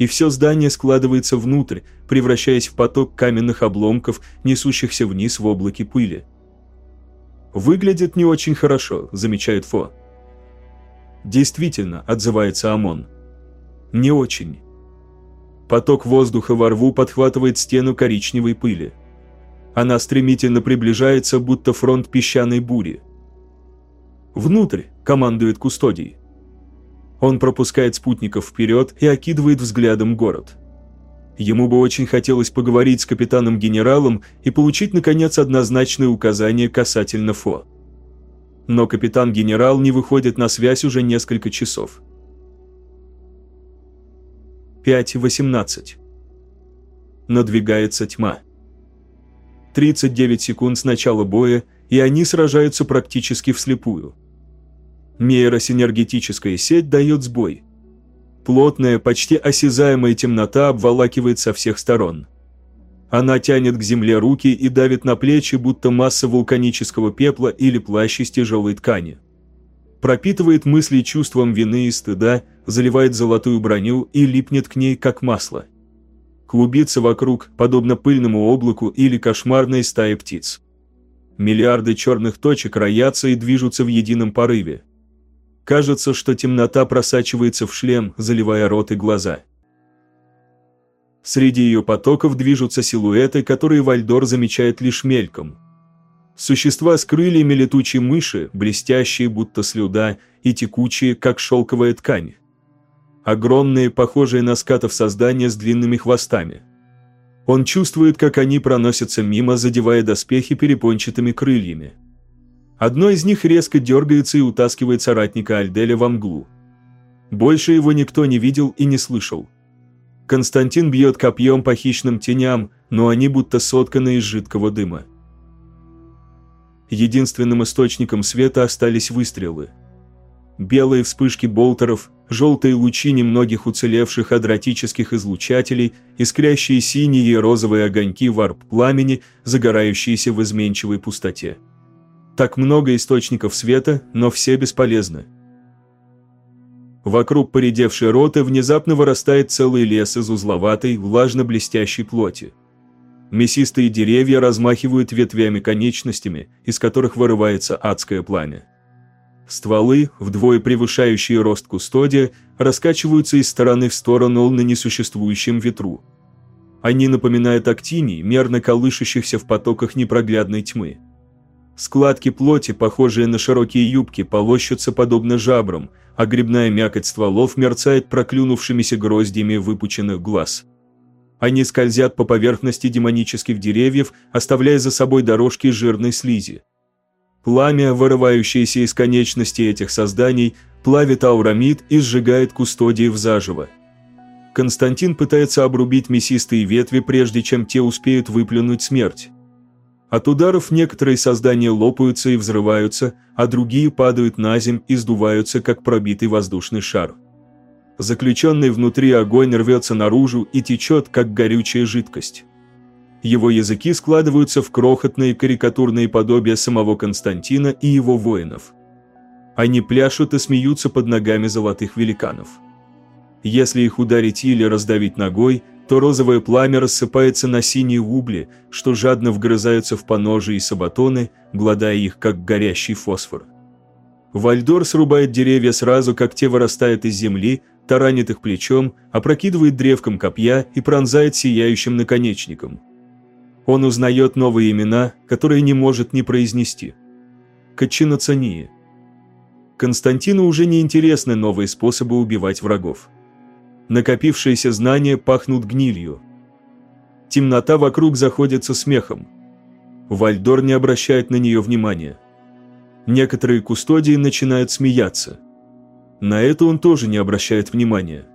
и все здание складывается внутрь, превращаясь в поток каменных обломков, несущихся вниз в облаке пыли. «Выглядит не очень хорошо», – замечает Фо. «Действительно», – отзывается Амон. «Не очень». Поток воздуха во рву подхватывает стену коричневой пыли. Она стремительно приближается, будто фронт песчаной бури. «Внутрь!» – командует Кустодий. Он пропускает спутников вперед и окидывает взглядом город. Ему бы очень хотелось поговорить с капитаном-генералом и получить, наконец, однозначные указания касательно Фо. Но капитан-генерал не выходит на связь уже несколько часов. 5.18. Надвигается тьма. 39 секунд с начала боя, и они сражаются практически вслепую. Нейросинергетическая сеть дает сбой. Плотная, почти осязаемая темнота обволакивает со всех сторон. Она тянет к земле руки и давит на плечи, будто масса вулканического пепла или плащ из тяжелой ткани. Пропитывает мысли чувством вины и стыда, заливает золотую броню и липнет к ней, как масло. Клубится вокруг, подобно пыльному облаку или кошмарной стае птиц. Миллиарды черных точек роятся и движутся в едином порыве. Кажется, что темнота просачивается в шлем, заливая рот и глаза. Среди ее потоков движутся силуэты, которые Вальдор замечает лишь мельком. Существа с крыльями летучей мыши, блестящие, будто слюда, и текучие, как шелковая ткань. Огромные, похожие на скатов создания с длинными хвостами. Он чувствует, как они проносятся мимо, задевая доспехи перепончатыми крыльями. Одно из них резко дергается и утаскивает соратника Альделя во мглу. Больше его никто не видел и не слышал. Константин бьет копьем по хищным теням, но они будто сотканы из жидкого дыма. Единственным источником света остались выстрелы. Белые вспышки болтеров, желтые лучи немногих уцелевших адратических излучателей, искрящие синие и розовые огоньки варп пламени, загорающиеся в изменчивой пустоте. Так много источников света, но все бесполезны. Вокруг поредевшей роты внезапно вырастает целый лес из узловатой, влажно-блестящей плоти. Мясистые деревья размахивают ветвями-конечностями, из которых вырывается адское пламя. Стволы, вдвое превышающие рост кустодия, раскачиваются из стороны в сторону на несуществующем ветру. Они напоминают актиний, мерно колышущихся в потоках непроглядной тьмы. Складки плоти, похожие на широкие юбки, полощутся подобно жабрам, а грибная мякоть стволов мерцает проклюнувшимися гроздьями выпученных глаз. Они скользят по поверхности демонических деревьев, оставляя за собой дорожки жирной слизи. Пламя, вырывающееся из конечностей этих созданий, плавит аурамид и сжигает кустодиев заживо. Константин пытается обрубить мясистые ветви, прежде чем те успеют выплюнуть смерть. От ударов некоторые создания лопаются и взрываются, а другие падают на земь и сдуваются, как пробитый воздушный шар. Заключенный внутри огонь рвется наружу и течет, как горючая жидкость. Его языки складываются в крохотные карикатурные подобия самого Константина и его воинов. Они пляшут и смеются под ногами золотых великанов. Если их ударить или раздавить ногой, то розовое пламя рассыпается на синие угли, что жадно вгрызаются в поножи и сабатоны, гладая их, как горящий фосфор. Вальдор срубает деревья сразу, как те вырастают из земли, таранит их плечом, опрокидывает древком копья и пронзает сияющим наконечником. Он узнает новые имена, которые не может не произнести. Качиноцания. Константину уже не интересны новые способы убивать врагов накопившиеся знания пахнут гнилью. Темнота вокруг заходится смехом. Вальдор не обращает на нее внимания. Некоторые кустодии начинают смеяться. На это он тоже не обращает внимания.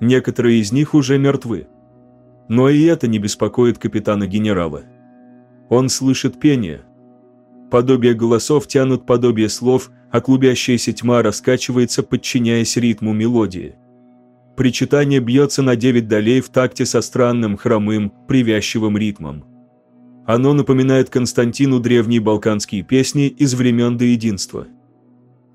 Некоторые из них уже мертвы. Но и это не беспокоит капитана-генерала. Он слышит пение. Подобие голосов тянут подобие слов, а клубящаяся тьма раскачивается, подчиняясь ритму мелодии причитание бьется на девять долей в такте со странным, хромым, привязчивым ритмом. Оно напоминает Константину древние балканские песни из времен до единства.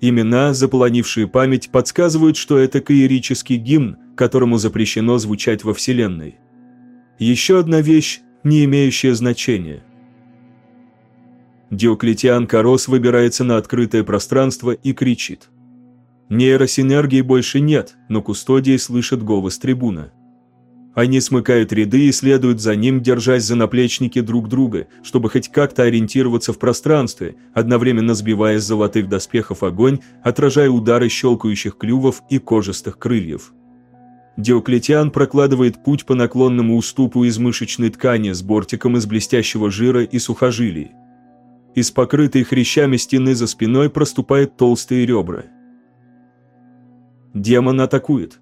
Имена, заполонившие память, подсказывают, что это каирический гимн, которому запрещено звучать во Вселенной. Еще одна вещь, не имеющая значения. Диоклетиан Карос выбирается на открытое пространство и кричит. Нейросинергии больше нет, но кустодии слышат голос трибуна. Они смыкают ряды и следуют за ним, держась за наплечники друг друга, чтобы хоть как-то ориентироваться в пространстве, одновременно сбивая с золотых доспехов огонь, отражая удары щелкающих клювов и кожистых крыльев. Диоклетиан прокладывает путь по наклонному уступу из мышечной ткани с бортиком из блестящего жира и сухожилий. Из покрытой хрящами стены за спиной проступают толстые ребра. Демон атакует.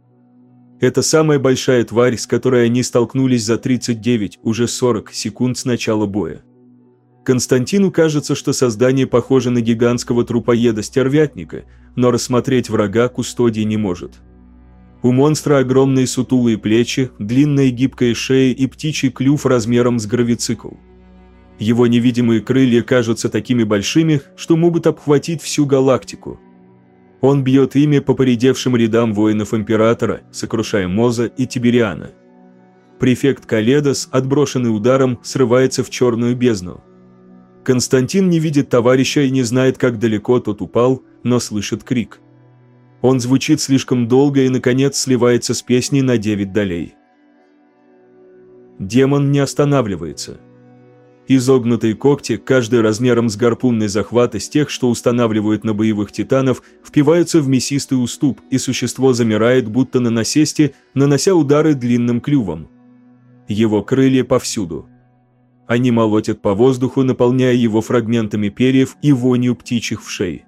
Это самая большая тварь, с которой они столкнулись за 39, уже 40 секунд с начала боя. Константину кажется, что создание похоже на гигантского трупоеда-стервятника, но рассмотреть врага Кустодий не может. У монстра огромные сутулые плечи, длинная гибкая шея и птичий клюв размером с гравицикл. Его невидимые крылья кажутся такими большими, что могут обхватить всю галактику – он бьет ими по поредевшим рядам воинов Императора, сокрушая Моза и Тибериана. Префект Каледос, отброшенный ударом, срывается в черную бездну. Константин не видит товарища и не знает, как далеко тот упал, но слышит крик. Он звучит слишком долго и, наконец, сливается с песней на девять долей. Демон не останавливается – Изогнутые когти, каждый размером с гарпунный захват из тех, что устанавливают на боевых титанов, впиваются в мясистый уступ, и существо замирает, будто на насесте, нанося удары длинным клювом. Его крылья повсюду. Они молотят по воздуху, наполняя его фрагментами перьев и вонью птичьих в шее.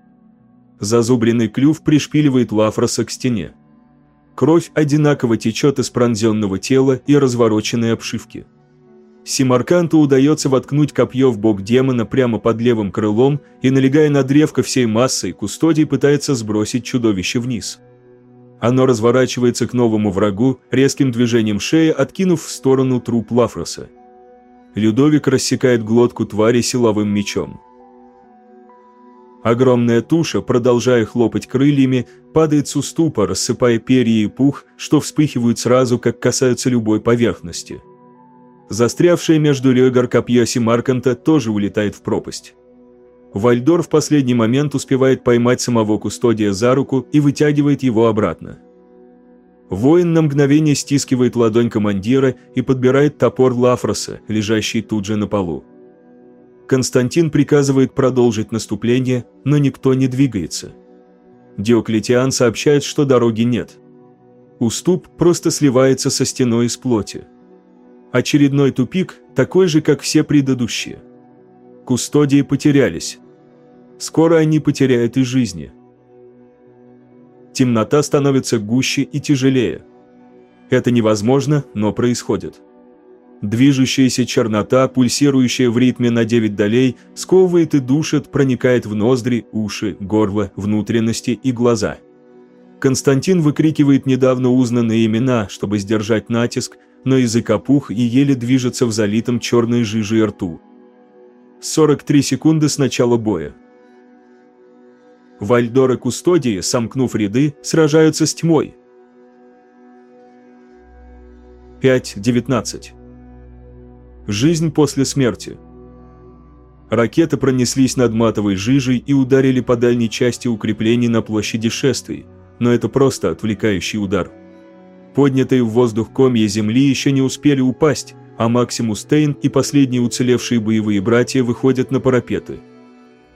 Зазубренный клюв пришпиливает Лафроса к стене. Кровь одинаково течет из пронзенного тела и развороченной обшивки. Симарканту удается воткнуть копье в бок демона прямо под левым крылом и, налегая на древко всей массой, Кустодий пытается сбросить чудовище вниз. Оно разворачивается к новому врагу, резким движением шеи откинув в сторону труп Лафроса. Людовик рассекает глотку твари силовым мечом. Огромная туша, продолжая хлопать крыльями, падает с уступа, рассыпая перья и пух, что вспыхивают сразу, как касаются любой поверхности – Застрявшее между Рёгар копье Симарканта тоже улетает в пропасть. Вальдор в последний момент успевает поймать самого Кустодия за руку и вытягивает его обратно. Воин на мгновение стискивает ладонь командира и подбирает топор Лафроса, лежащий тут же на полу. Константин приказывает продолжить наступление, но никто не двигается. Диоклетиан сообщает, что дороги нет. Уступ просто сливается со стеной из плоти. Очередной тупик, такой же, как все предыдущие. Кустодии потерялись. Скоро они потеряют и жизни. Темнота становится гуще и тяжелее. Это невозможно, но происходит. Движущаяся чернота, пульсирующая в ритме на девять долей, сковывает и душит, проникает в ноздри, уши, горло, внутренности и глаза. Константин выкрикивает недавно узнанные имена, чтобы сдержать натиск, но язык опух и еле движется в залитом черной жижей рту. 43 секунды с начала боя. Вальдор и Кустодии, сомкнув ряды, сражаются с тьмой. 5.19. Жизнь после смерти. Ракеты пронеслись над матовой жижей и ударили по дальней части укреплений на площади шествий, но это просто отвлекающий удар. Поднятые в воздух комья земли еще не успели упасть, а Максимус Тейн и последние уцелевшие боевые братья выходят на парапеты.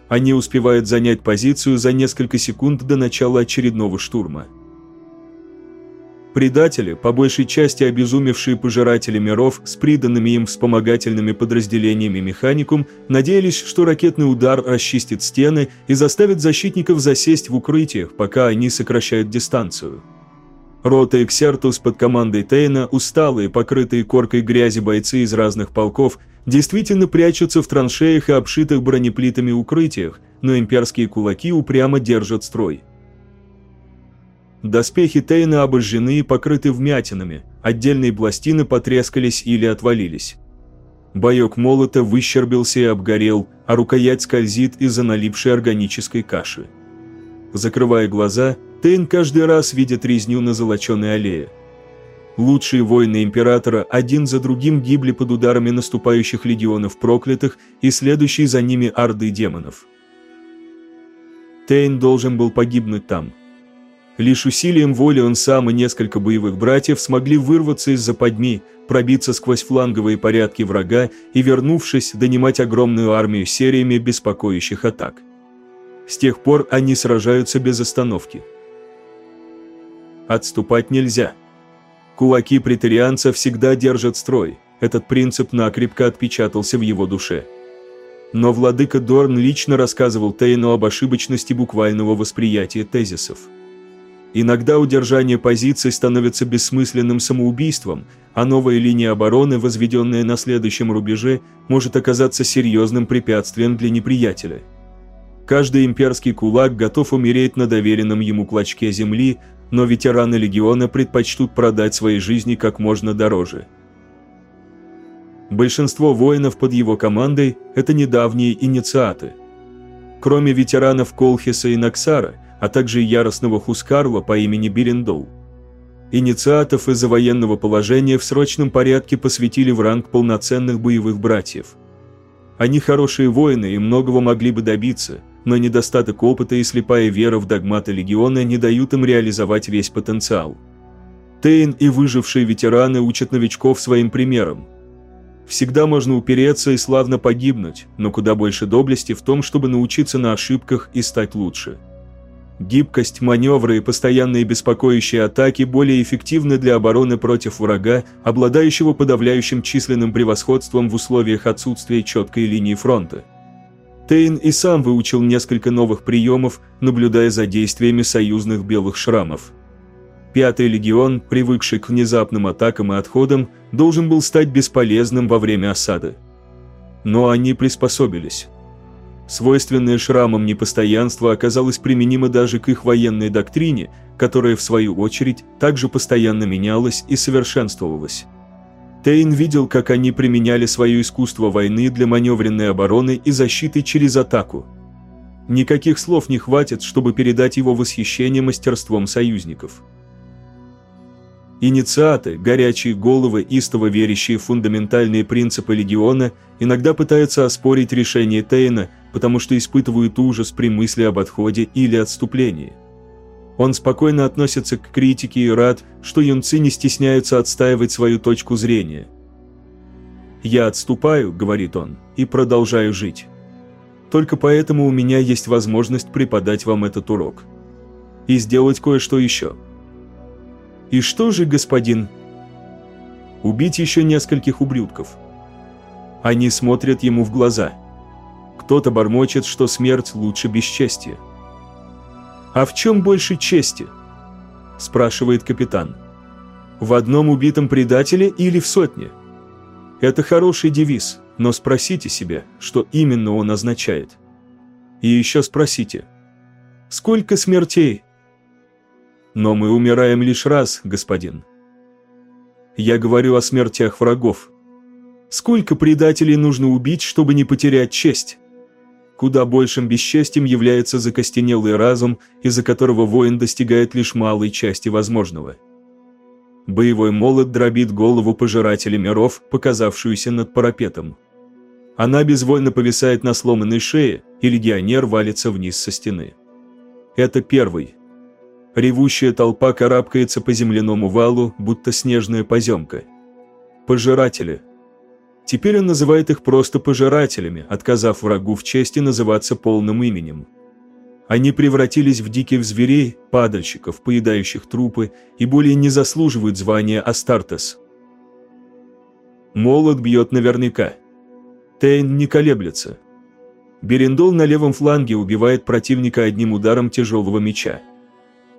Они успевают занять позицию за несколько секунд до начала очередного штурма. Предатели, по большей части обезумевшие пожиратели миров с приданными им вспомогательными подразделениями механикум, надеялись, что ракетный удар расчистит стены и заставит защитников засесть в укрытиях, пока они сокращают дистанцию. Рота Эксертус под командой Тейна, усталые, покрытые коркой грязи бойцы из разных полков, действительно прячутся в траншеях и обшитых бронеплитами укрытиях, но имперские кулаки упрямо держат строй. Доспехи Тейна обожжены и покрыты вмятинами, отдельные пластины потрескались или отвалились. Боек молота выщербился и обгорел, а рукоять скользит из-за налипшей органической каши. Закрывая глаза, Тейн каждый раз видит резню на золоченой аллее. Лучшие воины Императора один за другим гибли под ударами наступающих легионов проклятых и следующие за ними орды демонов. Тейн должен был погибнуть там. Лишь усилием воли он сам и несколько боевых братьев смогли вырваться из западни, пробиться сквозь фланговые порядки врага и, вернувшись, донимать огромную армию сериями беспокоящих атак. С тех пор они сражаются без остановки. Отступать нельзя. Кулаки претарианца всегда держат строй. Этот принцип накрепко отпечатался в его душе. Но владыка Дорн лично рассказывал Тейну об ошибочности буквального восприятия тезисов. Иногда удержание позиций становится бессмысленным самоубийством, а новая линия обороны, возведенная на следующем рубеже, может оказаться серьезным препятствием для неприятеля. Каждый имперский кулак готов умереть на доверенном ему клочке земли, но ветераны легиона предпочтут продать свои жизни как можно дороже. Большинство воинов под его командой – это недавние инициаты. Кроме ветеранов Колхиса и Наксара, а также яростного Хускарла по имени Бирендоу. Инициатов из-за военного положения в срочном порядке посвятили в ранг полноценных боевых братьев. Они хорошие воины и многого могли бы добиться, но недостаток опыта и слепая вера в догматы легиона не дают им реализовать весь потенциал. Тейн и выжившие ветераны учат новичков своим примером. Всегда можно упереться и славно погибнуть, но куда больше доблести в том, чтобы научиться на ошибках и стать лучше. Гибкость, маневры и постоянные беспокоящие атаки более эффективны для обороны против врага, обладающего подавляющим численным превосходством в условиях отсутствия четкой линии фронта. Тейн и сам выучил несколько новых приемов, наблюдая за действиями союзных белых шрамов. Пятый легион, привыкший к внезапным атакам и отходам, должен был стать бесполезным во время осады. Но они приспособились. Свойственное шрамам непостоянство оказалось применимо даже к их военной доктрине, которая, в свою очередь, также постоянно менялась и совершенствовалась. Тейн видел, как они применяли свое искусство войны для маневренной обороны и защиты через атаку. Никаких слов не хватит, чтобы передать его восхищение мастерством союзников. Инициаты, горячие головы, истово верящие в фундаментальные принципы легиона, иногда пытаются оспорить решение Тейна, потому что испытывают ужас при мысли об отходе или отступлении. Он спокойно относится к критике и рад, что юнцы не стесняются отстаивать свою точку зрения. «Я отступаю», — говорит он, — «и продолжаю жить. Только поэтому у меня есть возможность преподать вам этот урок. И сделать кое-что еще». «И что же, господин?» «Убить еще нескольких ублюдков». Они смотрят ему в глаза. Кто-то бормочет, что смерть лучше бесчестия. «А в чем больше чести?» – спрашивает капитан. «В одном убитом предателе или в сотне?» Это хороший девиз, но спросите себя, что именно он означает. И еще спросите, сколько смертей? Но мы умираем лишь раз, господин. Я говорю о смертях врагов. Сколько предателей нужно убить, чтобы не потерять честь? Куда большим бесчестием является закостенелый разум, из-за которого воин достигает лишь малой части возможного. Боевой молот дробит голову пожирателя миров, показавшуюся над парапетом. Она безвольно повисает на сломанной шее, и легионер валится вниз со стены. Это первый. Ревущая толпа карабкается по земляному валу, будто снежная поземка. Пожиратели, Теперь он называет их просто пожирателями, отказав врагу в чести называться полным именем. Они превратились в диких зверей, падальщиков, поедающих трупы, и более не заслуживают звания Астартес. Молот бьет наверняка. Тейн не колеблется. Берендол на левом фланге убивает противника одним ударом тяжелого меча.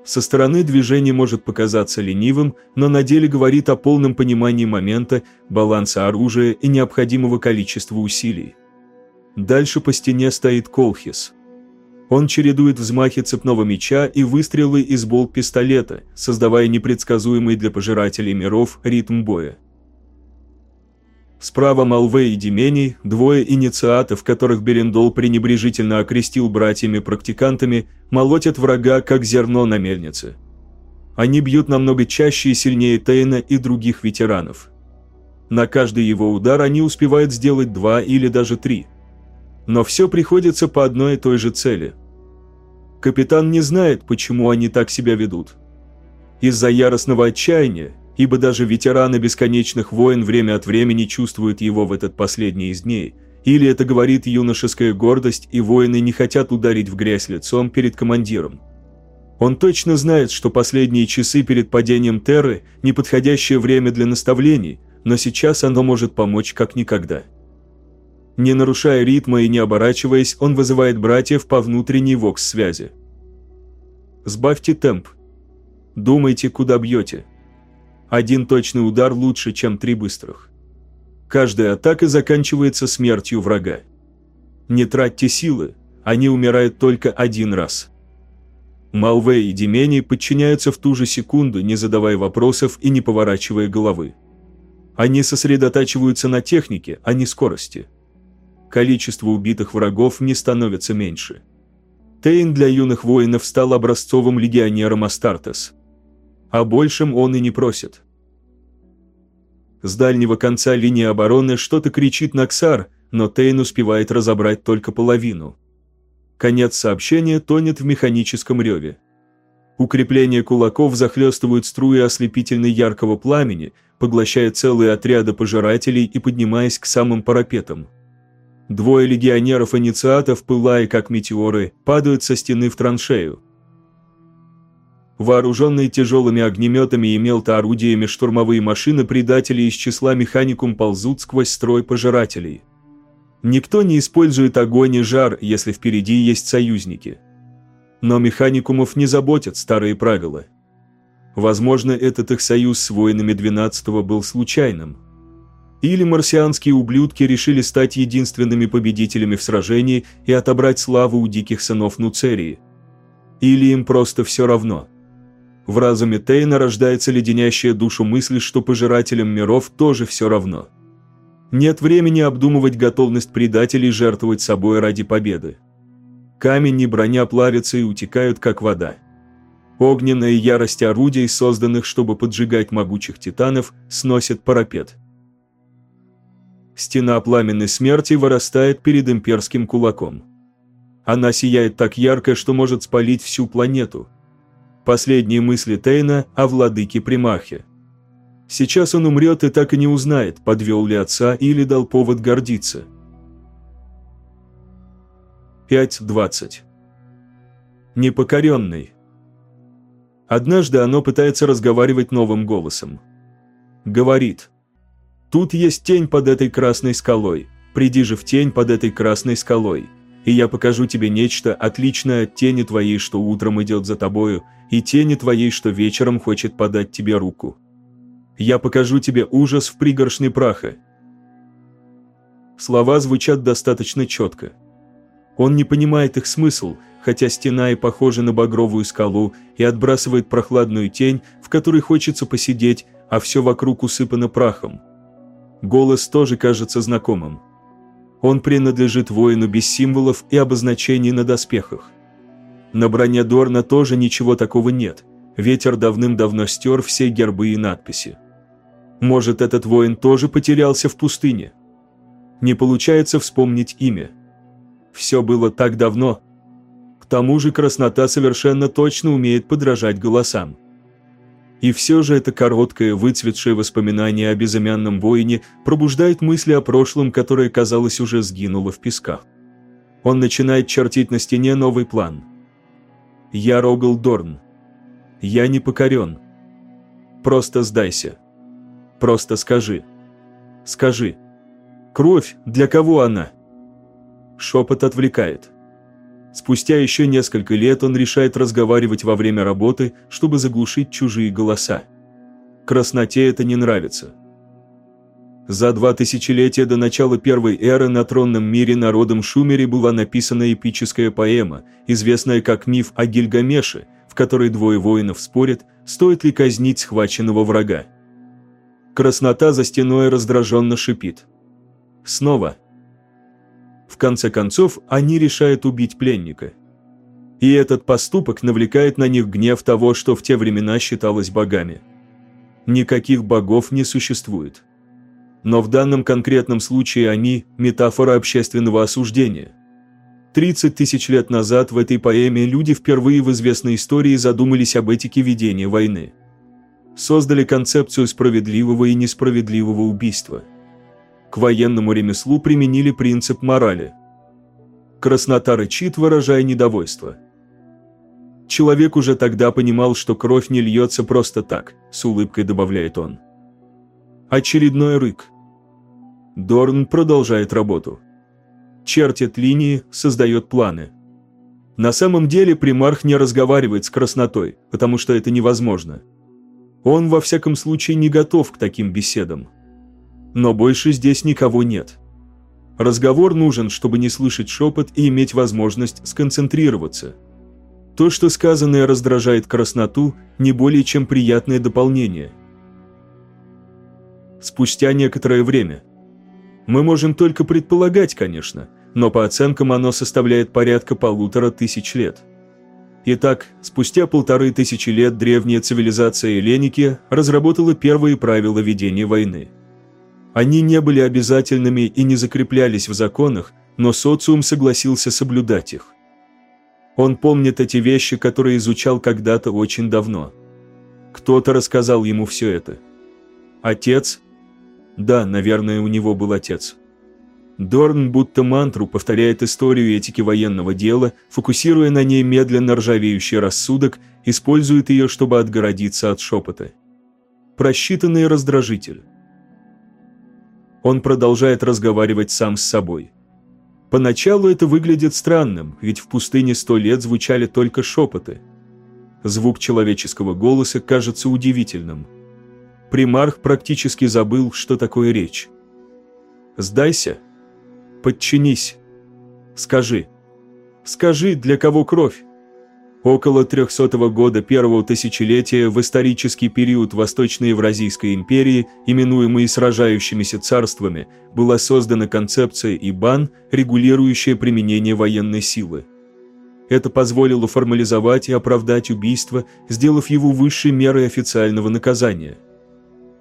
Со стороны движение может показаться ленивым, но на деле говорит о полном понимании момента, баланса оружия и необходимого количества усилий. Дальше по стене стоит Колхис. Он чередует взмахи цепного меча и выстрелы из болт-пистолета, создавая непредсказуемый для пожирателей миров ритм боя. Справа Малвей и Демений, двое инициатов, которых Берендол пренебрежительно окрестил братьями-практикантами, молотят врага, как зерно на мельнице. Они бьют намного чаще и сильнее Тейна и других ветеранов. На каждый его удар они успевают сделать два или даже три. Но все приходится по одной и той же цели. Капитан не знает, почему они так себя ведут. Из-за яростного отчаяния, ибо даже ветераны бесконечных войн время от времени чувствуют его в этот последний из дней, или это говорит юношеская гордость, и воины не хотят ударить в грязь лицом перед командиром. Он точно знает, что последние часы перед падением Терры – неподходящее время для наставлений, но сейчас оно может помочь как никогда. Не нарушая ритма и не оборачиваясь, он вызывает братьев по внутренней вокс-связи. «Сбавьте темп. Думайте, куда бьете. Один точный удар лучше, чем три быстрых. Каждая атака заканчивается смертью врага. Не тратьте силы, они умирают только один раз. Малвей и Демени подчиняются в ту же секунду, не задавая вопросов и не поворачивая головы. Они сосредотачиваются на технике, а не скорости. Количество убитых врагов не становится меньше. Тейн для юных воинов стал образцовым легионером Астартес – о большем он и не просит. С дальнего конца линии обороны что-то кричит Наксар, но Тейн успевает разобрать только половину. Конец сообщения тонет в механическом реве. Укрепления кулаков захлестывают струи ослепительно яркого пламени, поглощая целые отряды пожирателей и поднимаясь к самым парапетам. Двое легионеров-инициатов, пылая как метеоры, падают со стены в траншею. Вооруженные тяжелыми огнеметами и мелтоорудиями штурмовые машины предателей из числа механикум ползут сквозь строй пожирателей. Никто не использует огонь и жар, если впереди есть союзники. Но механикумов не заботят старые правила. Возможно, этот их союз с воинами 12-го был случайным. Или марсианские ублюдки решили стать единственными победителями в сражении и отобрать славу у диких сынов Нуцерии. Или им просто все равно – в разуме Тейна рождается леденящая душу мысль, что пожирателям миров тоже все равно. Нет времени обдумывать готовность предателей жертвовать собой ради победы. Камень и броня плавятся и утекают, как вода. Огненная ярость орудий, созданных, чтобы поджигать могучих титанов, сносит парапет. Стена пламенной смерти вырастает перед имперским кулаком. Она сияет так ярко, что может спалить всю планету – Последние мысли Тейна о владыке Примахе. Сейчас он умрет и так и не узнает, подвел ли отца или дал повод гордиться. 5.20. Непокоренный. Однажды оно пытается разговаривать новым голосом. Говорит. «Тут есть тень под этой красной скалой. Приди же в тень под этой красной скалой и я покажу тебе нечто, отличное от тени твоей, что утром идет за тобою, и тени твоей, что вечером хочет подать тебе руку. Я покажу тебе ужас в пригоршне праха». Слова звучат достаточно четко. Он не понимает их смысл, хотя стена и похожа на багровую скалу и отбрасывает прохладную тень, в которой хочется посидеть, а все вокруг усыпано прахом. Голос тоже кажется знакомым. Он принадлежит воину без символов и обозначений на доспехах. На броне Дорна тоже ничего такого нет. Ветер давным-давно стер все гербы и надписи. Может, этот воин тоже потерялся в пустыне? Не получается вспомнить имя. Все было так давно. К тому же краснота совершенно точно умеет подражать голосам. И все же это короткое, выцветшее воспоминание о безымянном воине пробуждает мысли о прошлом, которое, казалось, уже сгинуло в песках. Он начинает чертить на стене новый план. «Я Рогал Дорн. Я не покорен. Просто сдайся. Просто скажи. Скажи. Кровь, для кого она?» Шепот отвлекает. Спустя еще несколько лет он решает разговаривать во время работы, чтобы заглушить чужие голоса. Красноте это не нравится. За два тысячелетия до начала Первой эры на тронном мире народом Шумере была написана эпическая поэма, известная как миф о Гильгамеше, в которой двое воинов спорят, стоит ли казнить схваченного врага. Краснота за стеной раздраженно шипит – Снова. В конце концов, они решают убить пленника. И этот поступок навлекает на них гнев того, что в те времена считалось богами. Никаких богов не существует. Но в данном конкретном случае они – метафора общественного осуждения. 30 тысяч лет назад в этой поэме люди впервые в известной истории задумались об этике ведения войны. Создали концепцию справедливого и несправедливого убийства. К военному ремеслу применили принцип морали. Краснота рычит, выражая недовольство. Человек уже тогда понимал, что кровь не льется просто так, с улыбкой добавляет он. Очередной рык. Дорн продолжает работу. Чертит линии, создает планы. На самом деле примарх не разговаривает с краснотой, потому что это невозможно. Он во всяком случае не готов к таким беседам. Но больше здесь никого нет. Разговор нужен, чтобы не слышать шепот и иметь возможность сконцентрироваться – то, что сказанное раздражает красноту, не более чем приятное дополнение. Спустя некоторое время. Мы можем только предполагать, конечно, но по оценкам оно составляет порядка полутора тысяч лет. Итак, спустя полторы тысячи лет древняя цивилизация Эленики разработала первые правила ведения войны. Они не были обязательными и не закреплялись в законах, но социум согласился соблюдать их. Он помнит эти вещи, которые изучал когда-то очень давно. Кто-то рассказал ему все это. Отец? Да, наверное, у него был отец. Дорн будто мантру повторяет историю этики военного дела, фокусируя на ней медленно ржавеющий рассудок, использует ее, чтобы отгородиться от шепота. Просчитанный раздражитель. Он продолжает разговаривать сам с собой. Поначалу это выглядит странным, ведь в пустыне сто лет звучали только шепоты. Звук человеческого голоса кажется удивительным. Примарх практически забыл, что такое речь. «Сдайся. Подчинись. Скажи. Скажи, для кого кровь?» Около 300 года первого тысячелетия в исторический период Восточноевразийской империи, именуемой сражающимися царствами, была создана концепция ИБАН, регулирующая применение военной силы. Это позволило формализовать и оправдать убийство, сделав его высшей мерой официального наказания.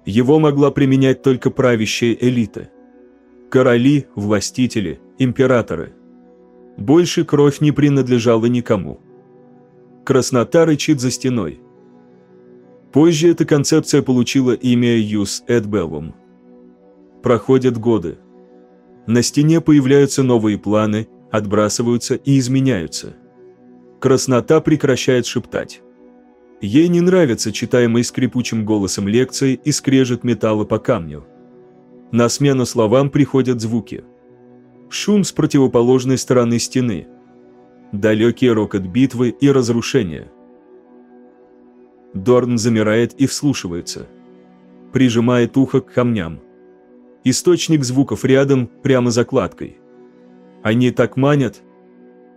Его могла применять только правящая элита. Короли, властители, императоры. Больше кровь не принадлежала никому. Краснота рычит за стеной. Позже эта концепция получила имя Юс Эдбеллум. Проходят годы. На стене появляются новые планы, отбрасываются и изменяются. Краснота прекращает шептать. Ей не нравится читаемый скрипучим голосом лекции и скрежет металла по камню. На смену словам приходят звуки. Шум с противоположной стороны стены – далекий рокот битвы и разрушения. Дорн замирает и вслушивается. Прижимает ухо к камням. Источник звуков рядом, прямо за кладкой. Они так манят,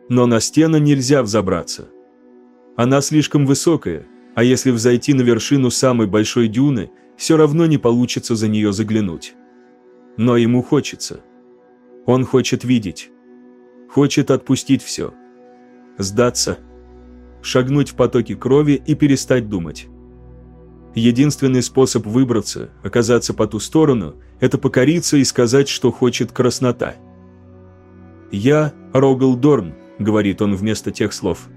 но на стену нельзя взобраться. Она слишком высокая, а если взойти на вершину самой большой дюны, все равно не получится за нее заглянуть. Но ему хочется. Он хочет видеть. Хочет отпустить все сдаться, шагнуть в потоки крови и перестать думать. Единственный способ выбраться, оказаться по ту сторону, это покориться и сказать, что хочет краснота. «Я Рогал Дорн», — говорит он вместо тех слов.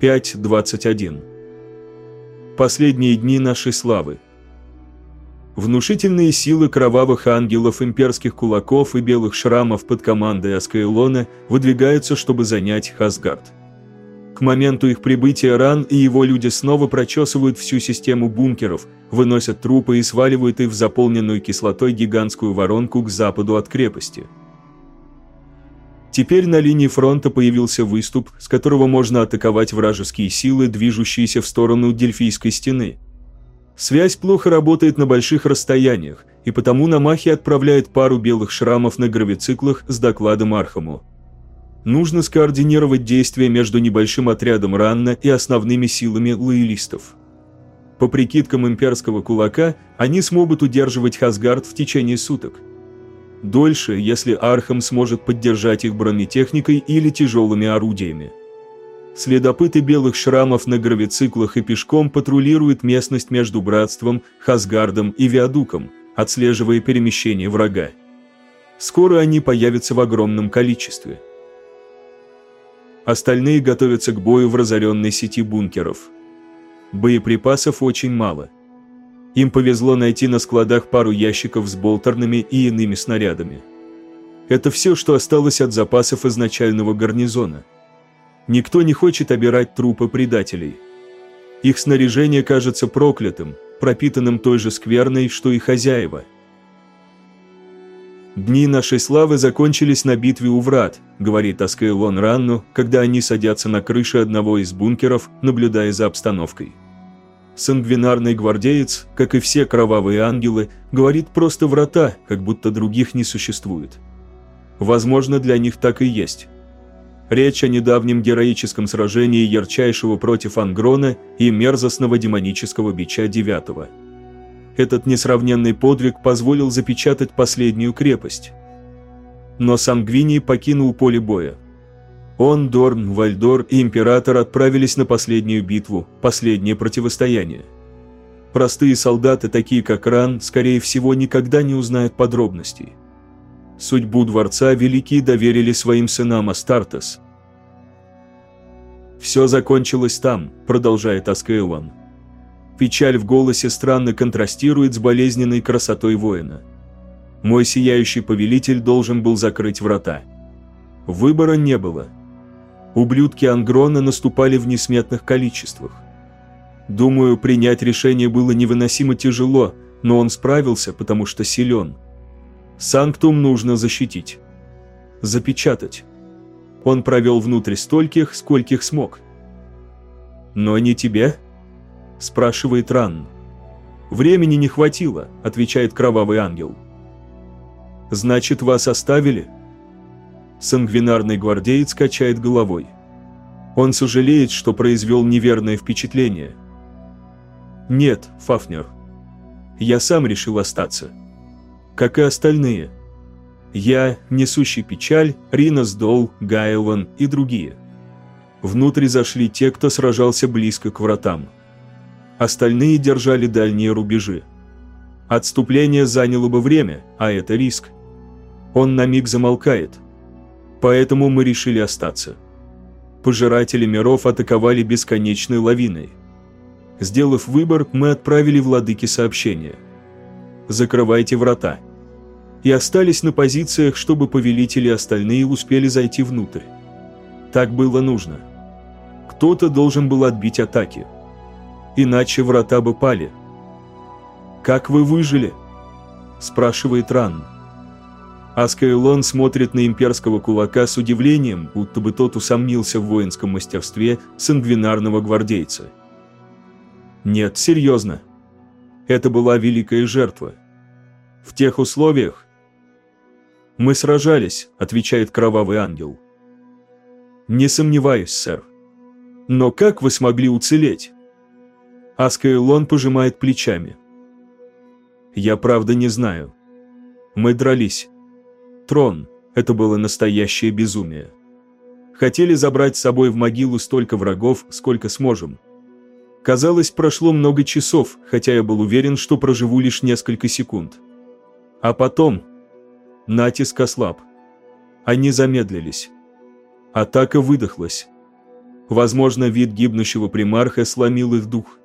5.21 Последние дни нашей славы – Внушительные силы кровавых ангелов, имперских кулаков и белых шрамов под командой Аскаэлона выдвигаются, чтобы занять Хасгард. К моменту их прибытия Ран и его люди снова прочесывают всю систему бункеров, выносят трупы и сваливают их в заполненную кислотой гигантскую воронку к западу от крепости. Теперь на линии фронта появился выступ, с которого можно атаковать вражеские силы, движущиеся в сторону Дельфийской стены – Связь плохо работает на больших расстояниях, и потому Намахи отправляет пару белых шрамов на гравициклах с докладом Архаму. Нужно скоординировать действия между небольшим отрядом Ранна и основными силами лоялистов. По прикидкам имперского кулака, они смогут удерживать Хасгард в течение суток. Дольше, если Архам сможет поддержать их бронетехникой или тяжелыми орудиями. Следопыты белых шрамов на гравициклах и пешком патрулируют местность между Братством, Хасгардом и Виадуком, отслеживая перемещение врага. Скоро они появятся в огромном количестве. Остальные готовятся к бою в разоренной сети бункеров. Боеприпасов очень мало. Им повезло найти на складах пару ящиков с болтерными и иными снарядами. Это все, что осталось от запасов изначального гарнизона – Никто не хочет обирать трупы предателей. Их снаряжение кажется проклятым, пропитанным той же скверной, что и хозяева. «Дни нашей славы закончились на битве у врат», — говорит Аскейлон Ранну, когда они садятся на крыше одного из бункеров, наблюдая за обстановкой. Сангвинарный гвардеец, как и все кровавые ангелы, говорит просто «врата», как будто других не существует. Возможно, для них так и есть. Речь о недавнем героическом сражении ярчайшего против Ангрона и мерзостного демонического бича Девятого. Этот несравненный подвиг позволил запечатать последнюю крепость. Но Сангвиний покинул поле боя. Он, Дорн, Вальдор и Император отправились на последнюю битву, последнее противостояние. Простые солдаты, такие как Ран, скорее всего, никогда не узнают подробностей. Судьбу дворца великие доверили своим сынам Астартес. «Все закончилось там», – продолжает Аскейлон. Печаль в голосе странно контрастирует с болезненной красотой воина. Мой сияющий повелитель должен был закрыть врата. Выбора не было. Ублюдки Ангрона наступали в несметных количествах. Думаю, принять решение было невыносимо тяжело, но он справился, потому что силен. Санктум нужно защитить. Запечатать. Он провел внутрь стольких, скольких смог. «Но не тебе?» – спрашивает Ран. «Времени не хватило», – отвечает кровавый ангел. «Значит, вас оставили?» Сангвинарный гвардеец качает головой. Он сожалеет, что произвел неверное впечатление. «Нет, Фафнер. Я сам решил остаться» как и остальные. Я, несущий печаль, Ринос Дол, Гайлван и другие. Внутрь зашли те, кто сражался близко к вратам. Остальные держали дальние рубежи. Отступление заняло бы время, а это риск. Он на миг замолкает. Поэтому мы решили остаться. Пожиратели миров атаковали бесконечной лавиной. Сделав выбор, мы отправили владыке сообщение – закрывайте врата. И остались на позициях, чтобы повелители остальные успели зайти внутрь. Так было нужно. Кто-то должен был отбить атаки. Иначе врата бы пали. «Как вы выжили?» – спрашивает Ран. Аскайлон смотрит на имперского кулака с удивлением, будто бы тот усомнился в воинском мастерстве сангвинарного гвардейца. «Нет, серьезно», это была великая жертва. В тех условиях «Мы сражались», — отвечает кровавый ангел. «Не сомневаюсь, сэр. Но как вы смогли уцелеть?» Аскайлон пожимает плечами. «Я правда не знаю. Мы дрались. Трон — это было настоящее безумие. Хотели забрать с собой в могилу столько врагов, сколько сможем. Казалось, прошло много часов, хотя я был уверен, что проживу лишь несколько секунд. А потом... Натиск ослаб. Они замедлились. Атака выдохлась. Возможно, вид гибнущего примарха сломил их дух.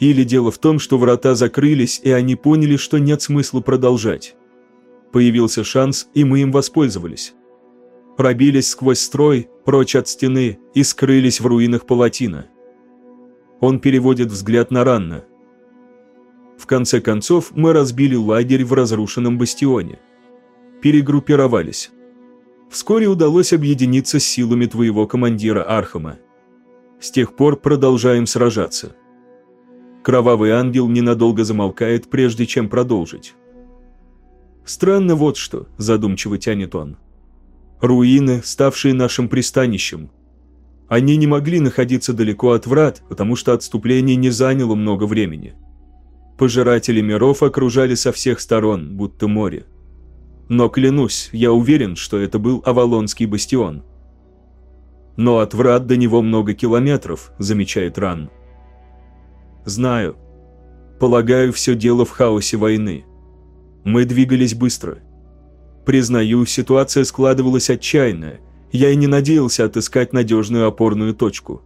Или дело в том, что врата закрылись, и они поняли, что нет смысла продолжать. Появился шанс, и мы им воспользовались. Пробились сквозь строй, прочь от стены, и скрылись в руинах палатина. Он переводит взгляд на Ранна. В конце концов, мы разбили лагерь в разрушенном бастионе. Перегруппировались. Вскоре удалось объединиться с силами твоего командира Архама. С тех пор продолжаем сражаться. Кровавый ангел ненадолго замолкает, прежде чем продолжить. Странно вот что, задумчиво тянет он. Руины, ставшие нашим пристанищем. Они не могли находиться далеко от врат, потому что отступление не заняло много времени. Пожиратели миров окружали со всех сторон, будто море. Но клянусь, я уверен, что это был Авалонский бастион. Но от врат до него много километров, замечает Ран. Знаю. Полагаю, все дело в хаосе войны. Мы двигались быстро. Признаю, ситуация складывалась отчаянная. Я и не надеялся отыскать надежную опорную точку.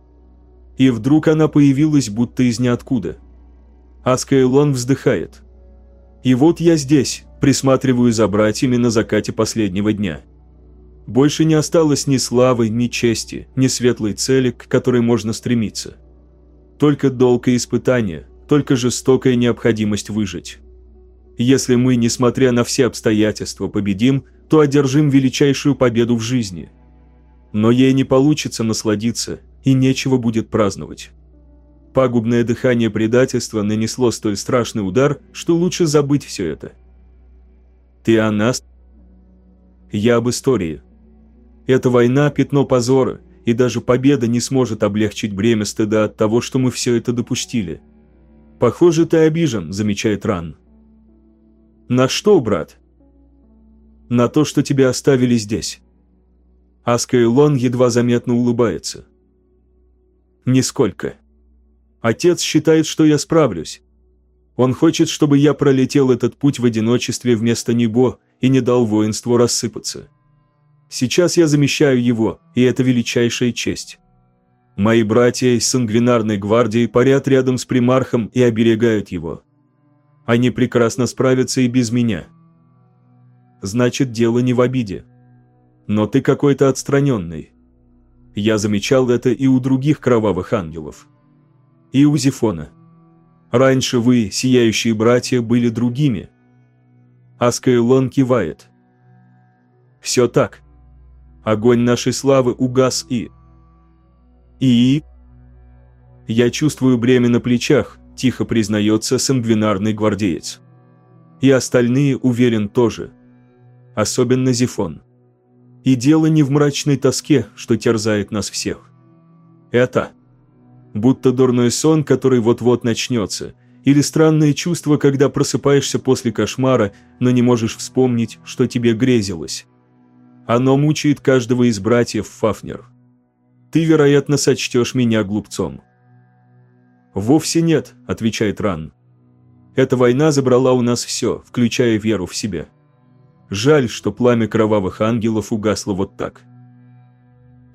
И вдруг она появилась будто из ниоткуда. Аскайлон вздыхает. И вот я здесь, присматриваю за братьями на закате последнего дня. Больше не осталось ни славы, ни чести, ни светлой цели, к которой можно стремиться. Только долг и испытание, только жестокая необходимость выжить. Если мы, несмотря на все обстоятельства, победим, то одержим величайшую победу в жизни. Но ей не получится насладиться, и нечего будет праздновать. Пагубное дыхание предательства нанесло столь страшный удар, что лучше забыть все это. Ты о нас? Я об истории. Эта война – пятно позора, и даже победа не сможет облегчить бремя стыда от того, что мы все это допустили. Похоже, ты обижен, замечает Ран. На что, брат? На то, что тебя оставили здесь. Аска Илон едва заметно улыбается. Нисколько. Отец считает, что я справлюсь. Он хочет, чтобы я пролетел этот путь в одиночестве вместо него и не дал воинству рассыпаться. Сейчас я замещаю его, и это величайшая честь. Мои братья из сангвинарной гвардии парят рядом с примархом и оберегают его. Они прекрасно справятся и без меня. Значит, дело не в обиде. Но ты какой-то отстраненный. Я замечал это и у других кровавых ангелов. И у Зефона. Раньше вы, сияющие братья, были другими. Аскайлон кивает. Все так. Огонь нашей славы угас и... И... Я чувствую бремя на плечах, тихо признается сангвинарный гвардеец. И остальные, уверен, тоже. Особенно Зефон. И дело не в мрачной тоске, что терзает нас всех. Это... Будто дурной сон, который вот-вот начнется, или странное чувство, когда просыпаешься после кошмара, но не можешь вспомнить, что тебе грезилось. Оно мучает каждого из братьев Фафнер. Ты, вероятно, сочтешь меня глупцом. «Вовсе нет», – отвечает Ран. «Эта война забрала у нас все, включая веру в себя. Жаль, что пламя кровавых ангелов угасло вот так».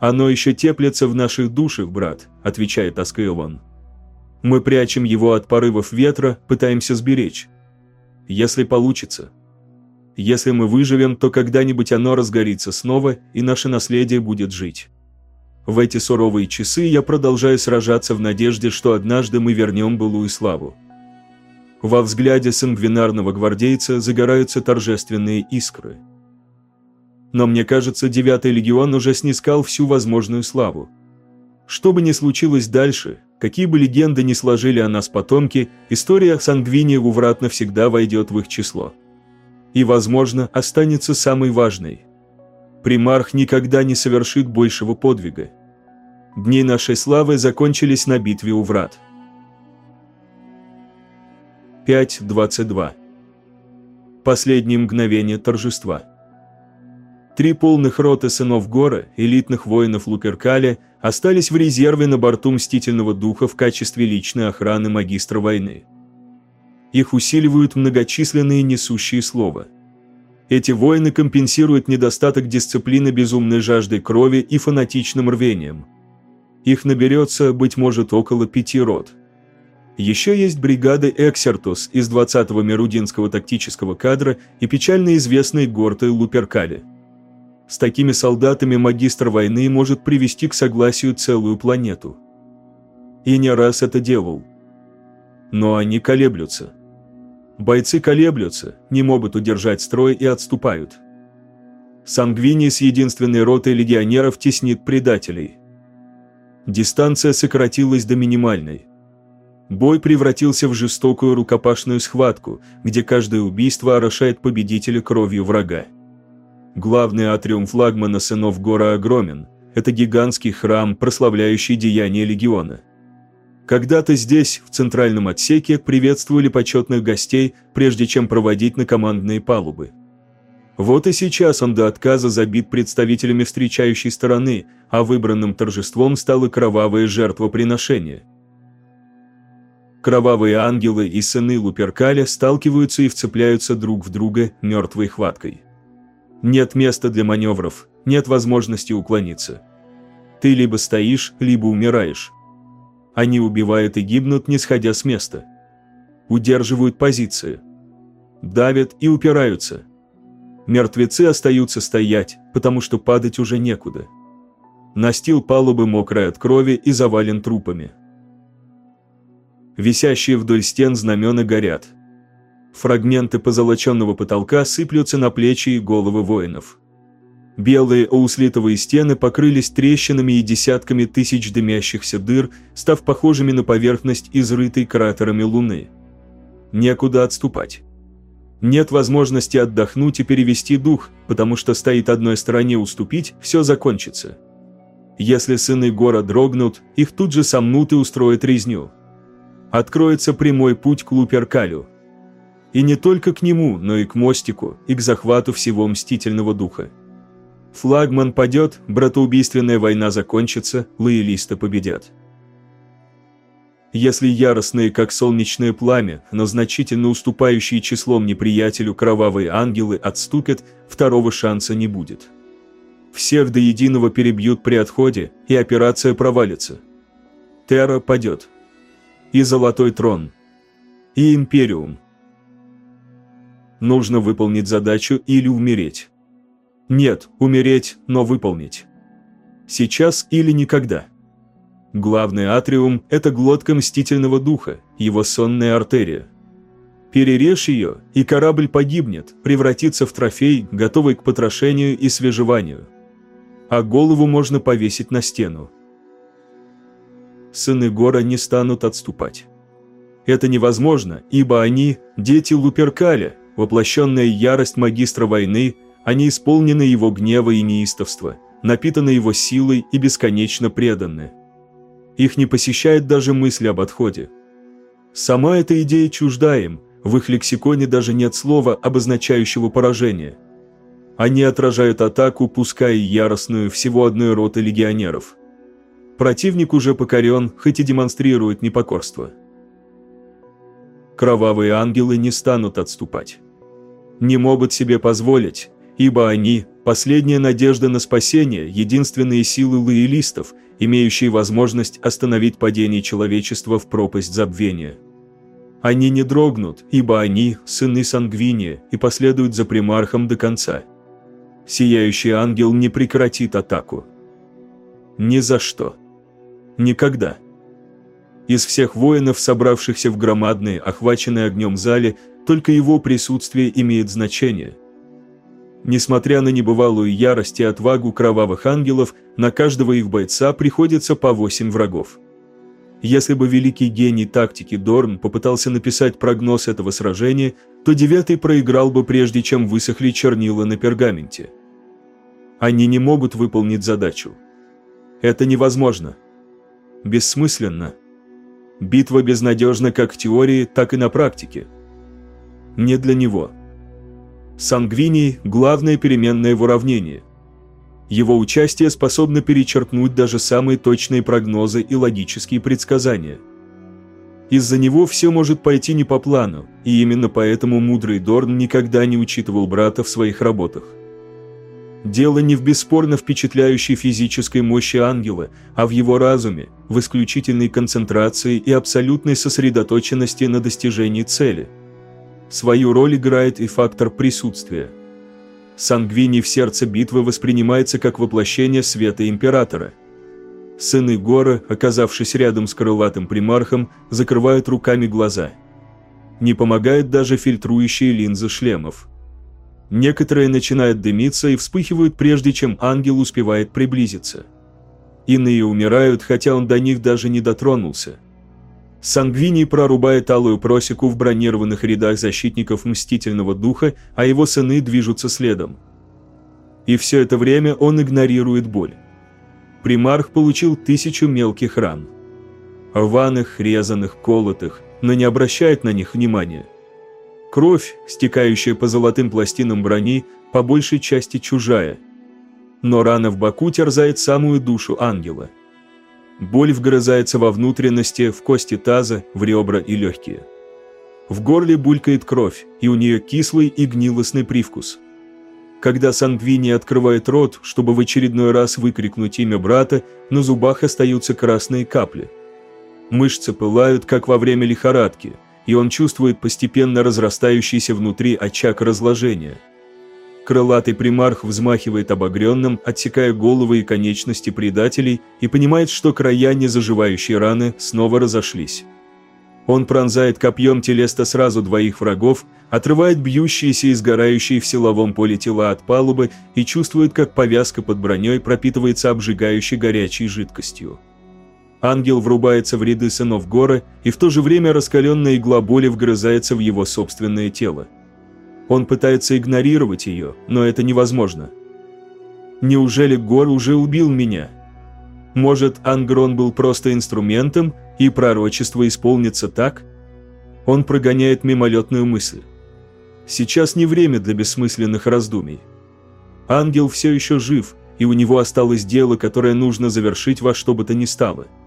«Оно еще теплится в наших душах, брат», – отвечает Аскайлон. «Мы прячем его от порывов ветра, пытаемся сберечь. Если получится». Если мы выживем, то когда-нибудь оно разгорится снова, и наше наследие будет жить. В эти суровые часы я продолжаю сражаться в надежде, что однажды мы вернем былую славу. Во взгляде сангвинарного гвардейца загораются торжественные искры. Но мне кажется, девятый легион уже снискал всю возможную славу. Что бы ни случилось дальше, какие бы легенды ни сложили о нас потомки, история Сангвинии Уврат навсегда войдет в их число и, возможно, останется самой важной. Примарх никогда не совершит большего подвига. Дни нашей славы закончились на битве у врат. 5.22 Последние мгновения торжества. Три полных роты сынов Гора, элитных воинов Луперкаля, остались в резерве на борту Мстительного Духа в качестве личной охраны магистра войны их усиливают многочисленные несущие слова. Эти воины компенсируют недостаток дисциплины безумной жаждой крови и фанатичным рвением. Их наберется, быть может, около пяти рот. Еще есть бригады «Эксертус» из 20-го Мерудинского тактического кадра и печально известные горты Луперкали. С такими солдатами магистр войны может привести к согласию целую планету. И не раз это делал. Но они колеблются. Бойцы колеблются, не могут удержать строй и отступают. Сангвини с единственной ротой легионеров теснит предателей. Дистанция сократилась до минимальной. Бой превратился в жестокую рукопашную схватку, где каждое убийство орошает победителя кровью врага. Главный атриум флагмана сынов Гора огромен, – это гигантский храм, прославляющий деяния легиона. Когда-то здесь, в центральном отсеке, приветствовали почетных гостей, прежде чем проводить на командные палубы. Вот и сейчас он до отказа забит представителями встречающей стороны, а выбранным торжеством стало кровавое жертвоприношение. Кровавые ангелы и сыны Луперкаля сталкиваются и вцепляются друг в друга мертвой хваткой. Нет места для маневров, нет возможности уклониться. Ты либо стоишь, либо умираешь. Они убивают и гибнут, не сходя с места. Удерживают позиции. Давят и упираются. Мертвецы остаются стоять, потому что падать уже некуда. Настил палубы мокрой от крови и завален трупами. Висящие вдоль стен знамена горят. Фрагменты позолоченного потолка сыплются на плечи и головы воинов. Белые оуслитовые стены покрылись трещинами и десятками тысяч дымящихся дыр, став похожими на поверхность, изрытой кратерами Луны. Некуда отступать. Нет возможности отдохнуть и перевести дух, потому что стоит одной стороне уступить, все закончится. Если сыны гора дрогнут, их тут же сомнут и устроят резню. Откроется прямой путь к Луперкалю. И не только к нему, но и к мостику, и к захвату всего мстительного духа. Флагман падет, братоубийственная война закончится, лоялисты победят. Если яростные, как солнечное пламя, но значительно уступающие числом неприятелю кровавые ангелы отступят, второго шанса не будет. Всех до единого перебьют при отходе, и операция провалится. Терра падет. И Золотой Трон. И Империум. Нужно выполнить задачу или умереть. Нет, умереть, но выполнить. Сейчас или никогда. Главный атриум – это глотка мстительного духа, его сонная артерия. Перережь ее, и корабль погибнет, превратится в трофей, готовый к потрошению и свежеванию. А голову можно повесить на стену. Сыны Гора не станут отступать. Это невозможно, ибо они – дети Луперкаля, воплощенная ярость магистра войны, они исполнены его гнева и неистовства, напитаны его силой и бесконечно преданы. Их не посещает даже мысль об отходе. Сама эта идея чужда им, в их лексиконе даже нет слова, обозначающего поражение. Они отражают атаку, пускай яростную, всего одной роты легионеров. Противник уже покорен, хоть и демонстрирует непокорство. Кровавые ангелы не станут отступать. Не могут себе позволить, ибо они – последняя надежда на спасение, единственные силы лоялистов, имеющие возможность остановить падение человечества в пропасть забвения. Они не дрогнут, ибо они – сыны Сангвиния и последуют за примархом до конца. Сияющий ангел не прекратит атаку. Ни за что. Никогда. Из всех воинов, собравшихся в громадной, охваченной огнем зале, только его присутствие имеет значение – Несмотря на небывалую ярость и отвагу кровавых ангелов, на каждого их бойца приходится по восемь врагов. Если бы великий гений тактики Дорн попытался написать прогноз этого сражения, то девятый проиграл бы прежде чем высохли чернила на пергаменте. Они не могут выполнить задачу. Это невозможно. Бессмысленно. Битва безнадежна как в теории, так и на практике. Не для него. Сангвиний – главное переменное в уравнении. Его участие способно перечеркнуть даже самые точные прогнозы и логические предсказания. Из-за него все может пойти не по плану, и именно поэтому мудрый Дорн никогда не учитывал брата в своих работах. Дело не в бесспорно впечатляющей физической мощи ангела, а в его разуме, в исключительной концентрации и абсолютной сосредоточенности на достижении цели – Свою роль играет и фактор присутствия. Сангвини в сердце битвы воспринимается как воплощение света Императора. Сыны Гора, оказавшись рядом с крылатым примархом, закрывают руками глаза. Не помогают даже фильтрующие линзы шлемов. Некоторые начинают дымиться и вспыхивают прежде, чем ангел успевает приблизиться. Иные умирают, хотя он до них даже не дотронулся. Сангвиний прорубает алую просеку в бронированных рядах защитников Мстительного Духа, а его сыны движутся следом. И все это время он игнорирует боль. примарх получил тысячу мелких ран. Рваных, резаных, колотых, но не обращает на них внимания. Кровь, стекающая по золотым пластинам брони, по большей части чужая. Но рана в боку терзает самую душу ангела. Боль вгрызается во внутренности, в кости таза, в ребра и легкие. В горле булькает кровь, и у нее кислый и гнилостный привкус. Когда Сангвини открывает рот, чтобы в очередной раз выкрикнуть имя брата, на зубах остаются красные капли. Мышцы пылают, как во время лихорадки – и он чувствует постепенно разрастающийся внутри очаг разложения. Крылатый примарх взмахивает обогренным, отсекая головы и конечности предателей, и понимает, что края незаживающей раны снова разошлись. Он пронзает копьем телеста сразу двоих врагов, отрывает бьющиеся и сгорающие в силовом поле тела от палубы и чувствует, как повязка под броней пропитывается обжигающей горячей жидкостью. Ангел врубается в ряды сынов Гора, и в то же время раскаленная игла боли вгрызается в его собственное тело. Он пытается игнорировать ее, но это невозможно. Неужели Гор уже убил меня? Может, Ангрон был просто инструментом, и пророчество исполнится так? Он прогоняет мимолетную мысль. Сейчас не время для бессмысленных раздумий. Ангел все еще жив, и у него осталось дело, которое нужно завершить во что бы то ни стало –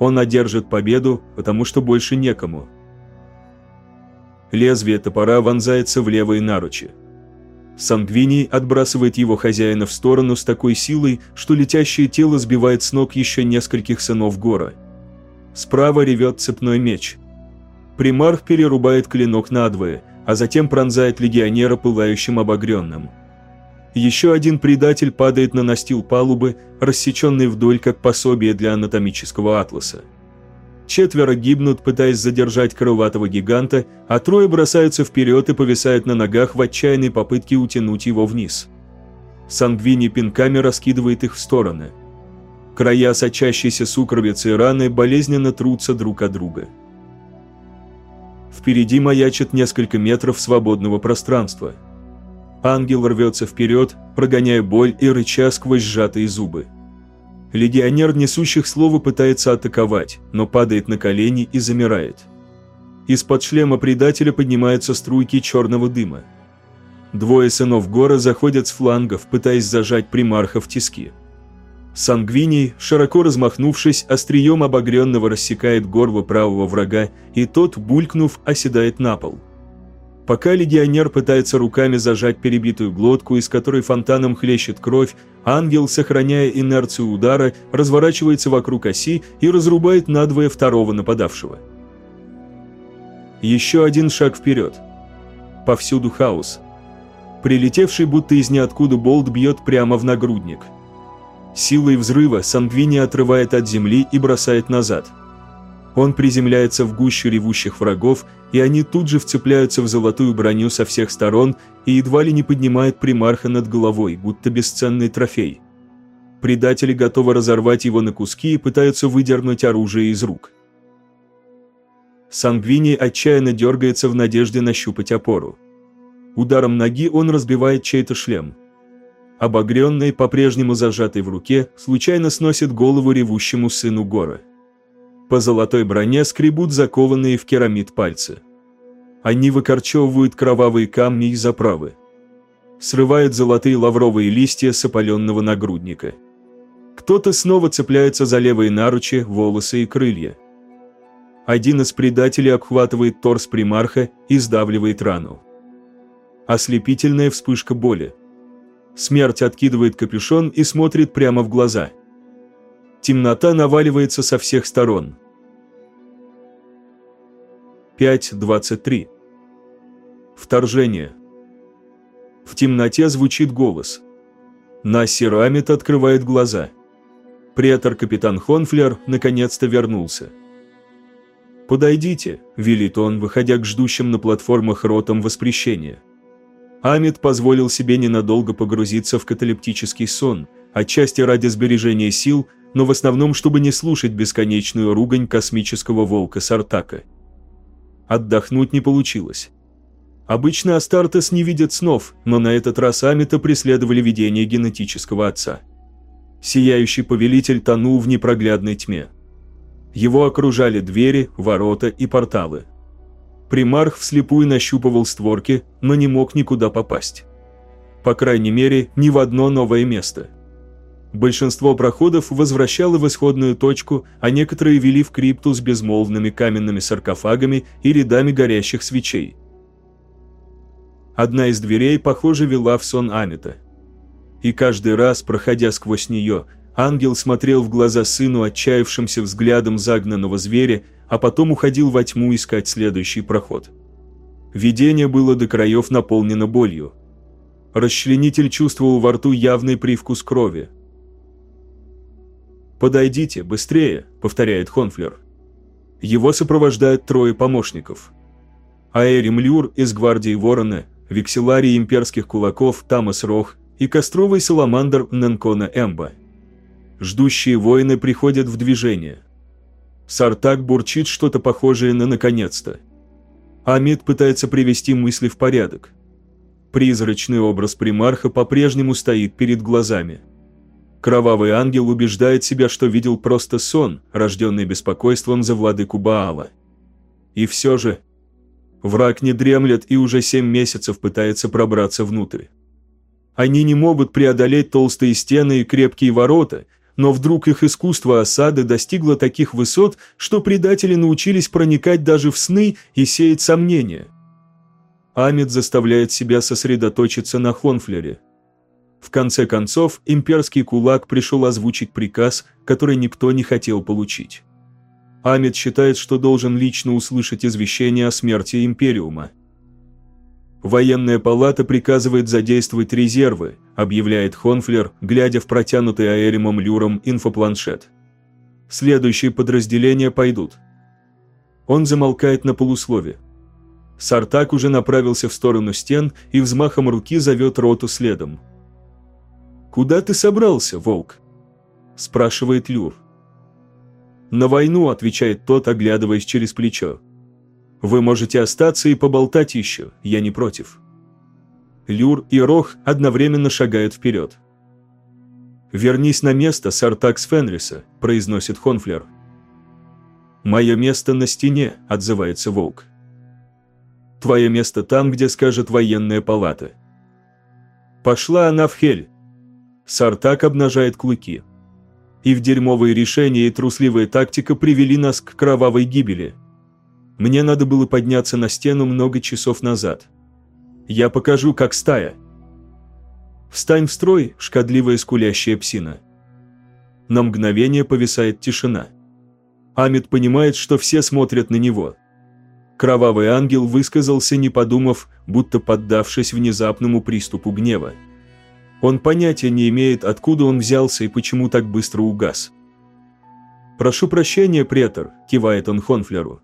он одержит победу, потому что больше некому. Лезвие топора вонзается в левые наручи. Сангвиний отбрасывает его хозяина в сторону с такой силой, что летящее тело сбивает с ног еще нескольких сынов Гора. Справа ревет цепной меч. Примарх перерубает клинок надвое, а затем пронзает легионера пылающим обогренным. Еще один предатель падает на настил палубы, рассеченный вдоль как пособие для анатомического атласа. Четверо гибнут, пытаясь задержать крылатого гиганта, а трое бросаются вперед и повисают на ногах в отчаянной попытке утянуть его вниз. Сангвини пинками раскидывает их в стороны. Края сочащейся сукровицы и раны болезненно трутся друг от друга. Впереди маячит несколько метров свободного пространства – Ангел рвется вперед, прогоняя боль и рыча сквозь сжатые зубы. Легионер несущих слова пытается атаковать, но падает на колени и замирает. Из-под шлема предателя поднимаются струйки черного дыма. Двое сынов Гора заходят с флангов, пытаясь зажать примарха в тиски. Сангвиний, широко размахнувшись, острием обогренного рассекает горло правого врага, и тот, булькнув, оседает на пол – Пока легионер пытается руками зажать перебитую глотку, из которой фонтаном хлещет кровь, ангел, сохраняя инерцию удара, разворачивается вокруг оси и разрубает надвое второго нападавшего. Еще один шаг вперед. Повсюду хаос. Прилетевший будто из ниоткуда болт бьет прямо в нагрудник. Силой взрыва Сангвини отрывает от земли и бросает назад – он приземляется в гущу ревущих врагов, и они тут же вцепляются в золотую броню со всех сторон и едва ли не поднимают примарха над головой, будто бесценный трофей. Предатели готовы разорвать его на куски и пытаются выдернуть оружие из рук. Сангвини отчаянно дергается в надежде нащупать опору. Ударом ноги он разбивает чей-то шлем. Обогренный, по-прежнему зажатый в руке, случайно сносит голову ревущему сыну Гора. По золотой броне скребут закованные в керамид пальцы. Они выкорчевывают кровавые камни из оправы. Срывают золотые лавровые листья с опаленного нагрудника. Кто-то снова цепляется за левые наручи, волосы и крылья. Один из предателей обхватывает торс примарха и сдавливает рану. Ослепительная вспышка боли. Смерть откидывает капюшон и смотрит прямо в глаза. Темнота наваливается со всех сторон. 5.23. Вторжение. В темноте звучит голос. Нассир Амит открывает глаза. Претор-капитан Хонфлер наконец-то вернулся. «Подойдите», – велит он, выходя к ждущим на платформах ротам воспрещения. Амит позволил себе ненадолго погрузиться в каталептический сон, отчасти ради сбережения сил, но в основном, чтобы не слушать бесконечную ругань космического волка Сартака. Отдохнуть не получилось. Обычно Астартес не видит снов, но на этот раз Амита преследовали видение генетического отца. Сияющий повелитель тонул в непроглядной тьме. Его окружали двери, ворота и порталы. Примарх вслепую нащупывал створки, но не мог никуда попасть. По крайней мере, ни в одно новое место. Большинство проходов возвращало в исходную точку, а некоторые вели в крипту с безмолвными каменными саркофагами и рядами горящих свечей. Одна из дверей, похоже, вела в сон Амита. И каждый раз, проходя сквозь нее, ангел смотрел в глаза сыну отчаявшимся взглядом загнанного зверя, а потом уходил во тьму искать следующий проход. Видение было до краев наполнено болью. Расчленитель чувствовал во рту явный привкус крови. «Подойдите, быстрее», — повторяет Хонфлер. Его сопровождают трое помощников. Аэри Млюр из гвардии Ворона, векселарий имперских кулаков Тамас Рох и костровый саламандр Нанкона Эмба. Ждущие воины приходят в движение. Сартак бурчит что-то похожее на «наконец-то». Амид пытается привести мысли в порядок. Призрачный образ примарха по-прежнему стоит перед глазами. Кровавый ангел убеждает себя, что видел просто сон, рожденный беспокойством за владыку Баала. И все же, враг не дремлет и уже семь месяцев пытается пробраться внутрь. Они не могут преодолеть толстые стены и крепкие ворота, но вдруг их искусство осады достигло таких высот, что предатели научились проникать даже в сны и сеять сомнения. Амид заставляет себя сосредоточиться на Хонфлере. В конце концов, имперский кулак пришел озвучить приказ, который никто не хотел получить. Амид считает, что должен лично услышать извещение о смерти Империума. Военная палата приказывает задействовать резервы, объявляет Хонфлер, глядя в протянутый Аэримом Люром инфопланшет. Следующие подразделения пойдут. Он замолкает на полуслове. Сартак уже направился в сторону стен и взмахом руки зовет роту следом. «Куда ты собрался, волк?» – спрашивает Люр. «На войну», – отвечает тот, оглядываясь через плечо. Вы можете остаться и поболтать еще, я не против». Люр и Рох одновременно шагают вперед. «Вернись на место, Сартакс Фенриса», – произносит Хонфлер. «Мое место на стене», – отзывается Волк. «Твое место там, где скажет военная палата». Пошла она в хель. Сартак обнажает клыки. И в дерьмовые решения и трусливая тактика привели нас к кровавой гибели – мне надо было подняться на стену много часов назад. Я покажу, как стая. Встань в строй, шкодливая скулящая псина. На мгновение повисает тишина. Амид понимает, что все смотрят на него. Кровавый ангел высказался, не подумав, будто поддавшись внезапному приступу гнева. Он понятия не имеет, откуда он взялся и почему так быстро угас. «Прошу прощения, претор», – кивает он Хонфлеру.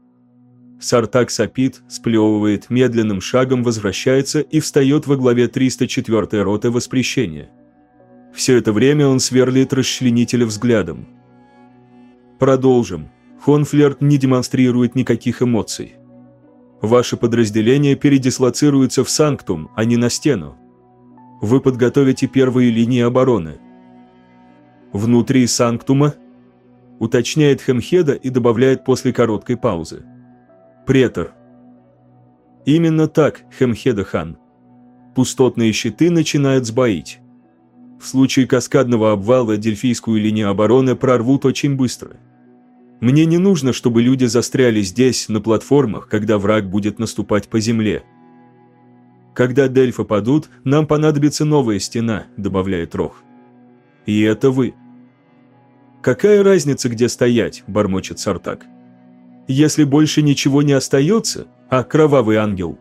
Сартак сопит, сплевывает, медленным шагом возвращается и встает во главе 304-й роты воспрещения. Все это время он сверлит расчленителя взглядом. Продолжим. Хонфлерт не демонстрирует никаких эмоций. Ваше подразделение передислоцируется в Санктум, а не на стену. Вы подготовите первые линии обороны. Внутри Санктума? Уточняет Хемхеда и добавляет после короткой паузы претор. Именно так, Хемхеда хан. Пустотные щиты начинают сбоить. В случае каскадного обвала дельфийскую линию обороны прорвут очень быстро. Мне не нужно, чтобы люди застряли здесь, на платформах, когда враг будет наступать по земле. Когда Дельфы падут, нам понадобится новая стена, добавляет Рох. И это вы. Какая разница, где стоять, бормочет Сартак если больше ничего не остается, а кровавый ангел.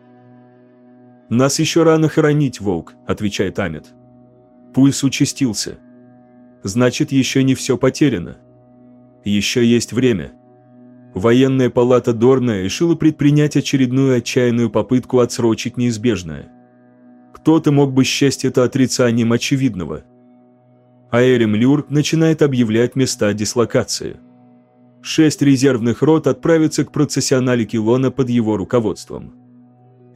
«Нас еще рано хоронить, волк», – отвечает Амит. Пульс участился. Значит, еще не все потеряно. Еще есть время. Военная палата Дорна решила предпринять очередную отчаянную попытку отсрочить неизбежное. Кто-то мог бы счесть это отрицанием очевидного. А Эрим Люр начинает объявлять места дислокации шесть резервных рот отправятся к процессионале Килона под его руководством.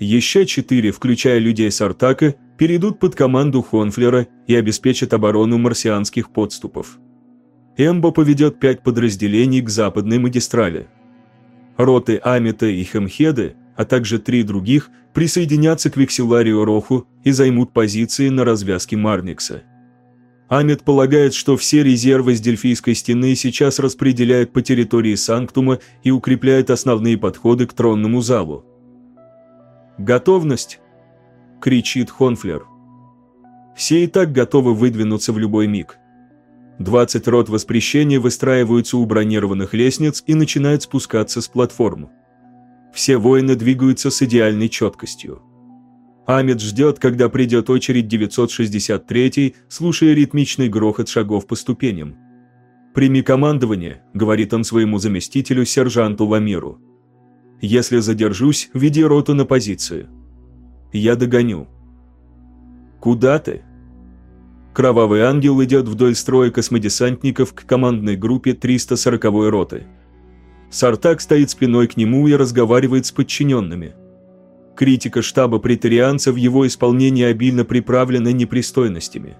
Еще четыре, включая людей Сартака, перейдут под команду Хонфлера и обеспечат оборону марсианских подступов. Эмбо поведет пять подразделений к западной магистрали. Роты Амита и Хемхеды, а также три других, присоединятся к Вексиларию Роху и займут позиции на развязке Марникса. Амит полагает, что все резервы с Дельфийской стены сейчас распределяют по территории Санктума и укрепляют основные подходы к тронному залу. «Готовность!» – кричит Хонфлер. Все и так готовы выдвинуться в любой миг. 20 рот воспрещения выстраиваются у бронированных лестниц и начинают спускаться с платформ. Все воины двигаются с идеальной четкостью. Амид ждет, когда придет очередь 963 слушая ритмичный грохот шагов по ступеням. «Прими командование», — говорит он своему заместителю, сержанту Ламиру. «Если задержусь, веди роту на позицию. Я догоню». «Куда ты?» Кровавый ангел идет вдоль строя космодесантников к командной группе 340-й роты. Сартак стоит спиной к нему и разговаривает с подчиненными. Критика штаба претарианца в его исполнении обильно приправлена непристойностями.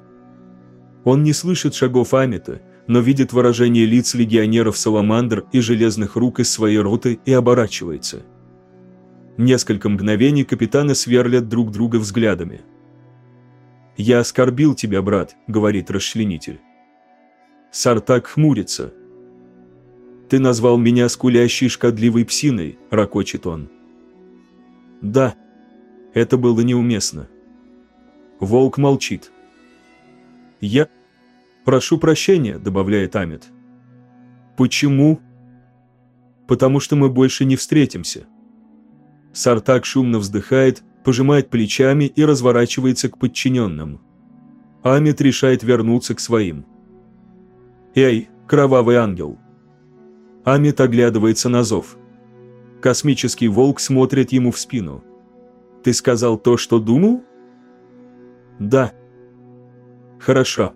Он не слышит шагов Амита, но видит выражение лиц легионеров Саламандр и железных рук из своей роты и оборачивается. Несколько мгновений капитаны сверлят друг друга взглядами. «Я оскорбил тебя, брат», — говорит расчленитель. Сартак хмурится. «Ты назвал меня скулящей шкодливой псиной», — ракочет он. «Да, это было неуместно». Волк молчит. «Я... прошу прощения», — добавляет Амит. «Почему?» «Потому что мы больше не встретимся». Сартак шумно вздыхает, пожимает плечами и разворачивается к подчиненным. Амит решает вернуться к своим. «Эй, кровавый ангел!» Амит оглядывается на зов. Космический волк смотрит ему в спину. «Ты сказал то, что думал?» «Да». «Хорошо.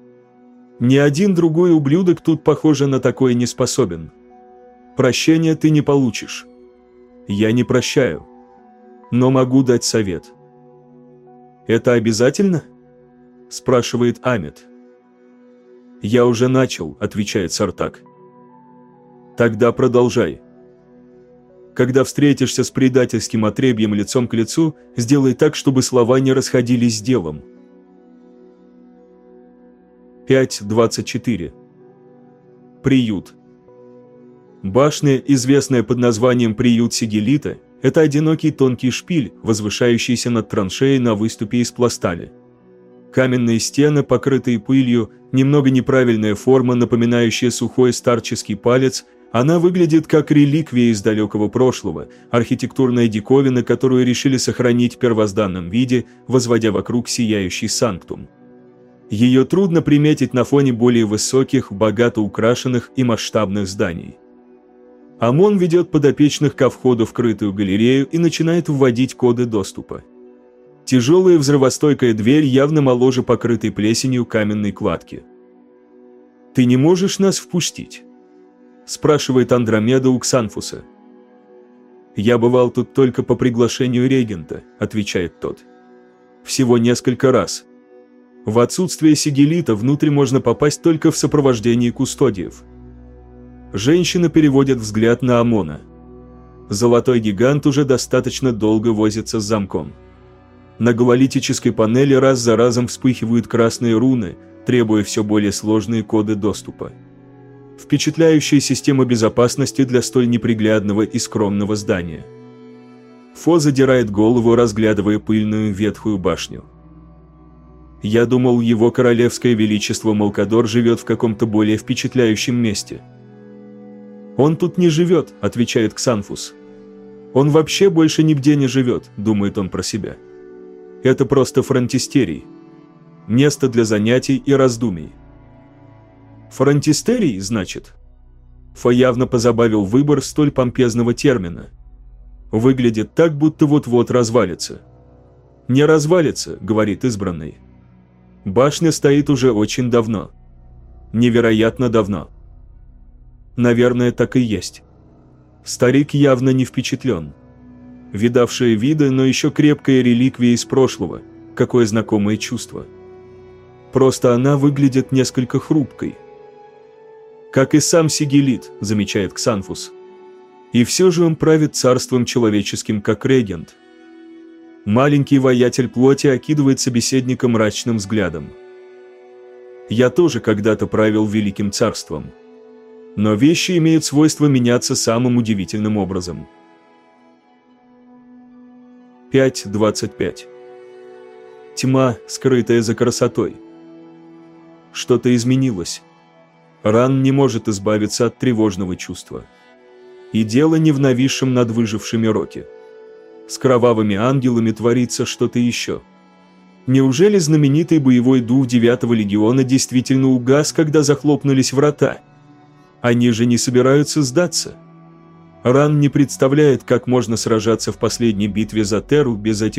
Ни один другой ублюдок тут, похоже, на такое не способен. Прощения ты не получишь. Я не прощаю» но могу дать совет». «Это обязательно?» – спрашивает Амит. «Я уже начал», – отвечает Сартак. «Тогда продолжай. Когда встретишься с предательским отребьем лицом к лицу, сделай так, чтобы слова не расходились с делом». 5.24 Приют Башня, известная под названием «Приют Сигелита», это одинокий тонкий шпиль, возвышающийся над траншеей на выступе из пластали. Каменные стены, покрытые пылью, немного неправильная форма, напоминающая сухой старческий палец, она выглядит как реликвия из далекого прошлого, архитектурная диковина, которую решили сохранить в первозданном виде, возводя вокруг сияющий санктум. Ее трудно приметить на фоне более высоких, богато украшенных и масштабных зданий. ОМОН ведет подопечных ко входу в крытую галерею и начинает вводить коды доступа. Тяжелая взрывостойкая дверь явно моложе покрытой плесенью каменной кладки. «Ты не можешь нас впустить?» – спрашивает Андромеда у Ксанфуса. «Я бывал тут только по приглашению регента», – отвечает тот. «Всего несколько раз. В отсутствие сигелита внутрь можно попасть только в сопровождении кустодиев». Женщина переводит взгляд на Амона. Золотой гигант уже достаточно долго возится с замком. На гололитической панели раз за разом вспыхивают красные руны, требуя все более сложные коды доступа. Впечатляющая система безопасности для столь неприглядного и скромного здания. Фо задирает голову, разглядывая пыльную ветхую башню. Я думал, его королевское величество Малкадор живет в каком-то более впечатляющем месте – «Он тут не живет», – отвечает Ксанфус. «Он вообще больше нигде не живет», – думает он про себя. «Это просто фронтистерий. Место для занятий и раздумий». «Фронтистерий, значит?» Фа явно позабавил выбор столь помпезного термина. Выглядит так, будто вот-вот развалится. «Не развалится», — говорит избранный. Башня стоит уже очень давно. Невероятно давно. Наверное, так и есть. Старик явно не впечатлен. Видавшая виды, но еще крепкая реликвия из прошлого. Какое знакомое чувство. Просто она выглядит несколько хрупкой. Как и сам Сигелит, замечает Ксанфус. И все же он правит царством человеческим как регент. Маленький воятель плоти окидывает собеседника мрачным взглядом. Я тоже когда-то правил великим царством. Но вещи имеют свойство меняться самым удивительным образом. 5.25 Тьма, скрытая за красотой. Что-то изменилось. Ран не может избавиться от тревожного чувства. И дело не в нависшем над выжившими роке. С кровавыми ангелами творится что-то еще. Неужели знаменитый боевой дух девятого легиона действительно угас, когда захлопнулись врата? Они же не собираются сдаться. Ран не представляет, как можно сражаться в последней битве за Теру без этих